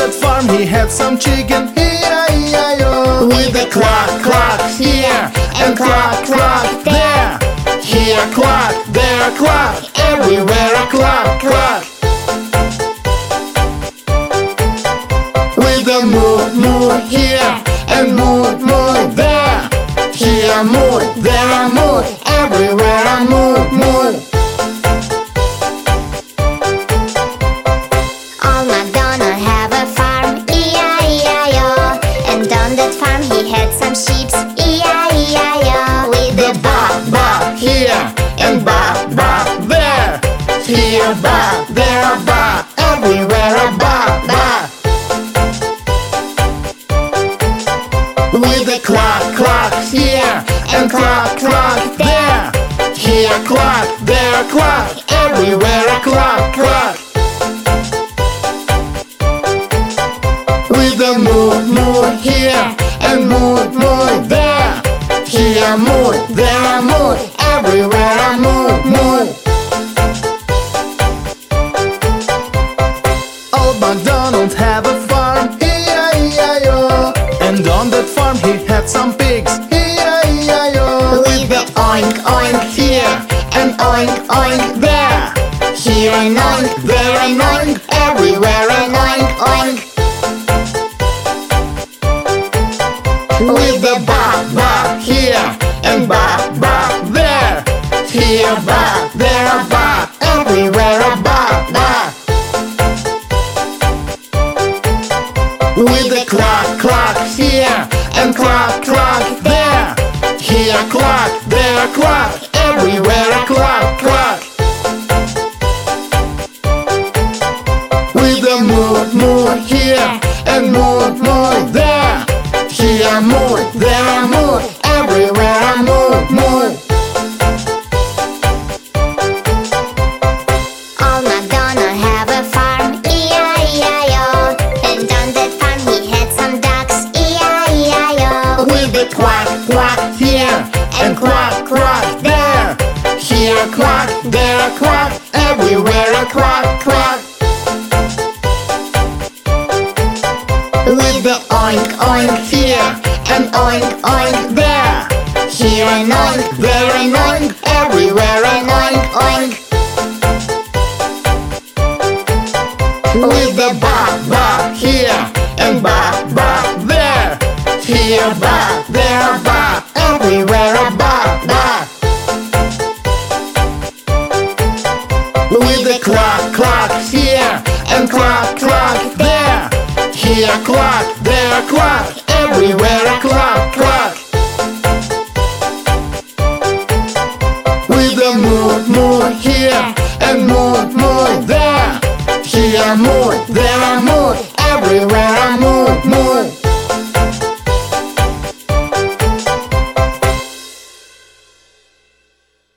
that farm he had some chicken, E-I-E-I-O With a clock, clock here and clock, clock there. Here clock, there clock, Everywhere a clock, clock. With a moo, moo here and moo, moo there. Here moo, there moo, clock, clock there. Here clock, there clock, everywhere a clock, clock. With a moo, moo here and moo, moo there. Here moo, there moo, everywhere a moo, moo. Old MacDonald an oink, everywhere an oink, oink. With the ba, ba here and ba, ba there. Here ba, there ba, everywhere a ba, ba. With the clock, clock here and clock, clock there. Here clock, there clock, everywhere a clock, clock. The moo, moo here and moo, moo there. Here moo, there moo, everywhere a moo, moo. Old MacDonald have a farm, E-I-E-I-O And on that farm he had some ducks, E-I-E-I-O With the quack, quack here and quack, quack there. Here quack, there quack, everywhere a quack. The oink, oink here and oink, oink there. Here an oink, there an oink, everywhere an oink, oink. With the ba, ba here and ba, ba there. Here ba, there ba, everywhere a ba, ba. With the clock, clock here and clock, clock there. Here clock, there clock, everywhere a clock, clock. With the moo, moo here and moo, moo there. Here moo, there moo, everywhere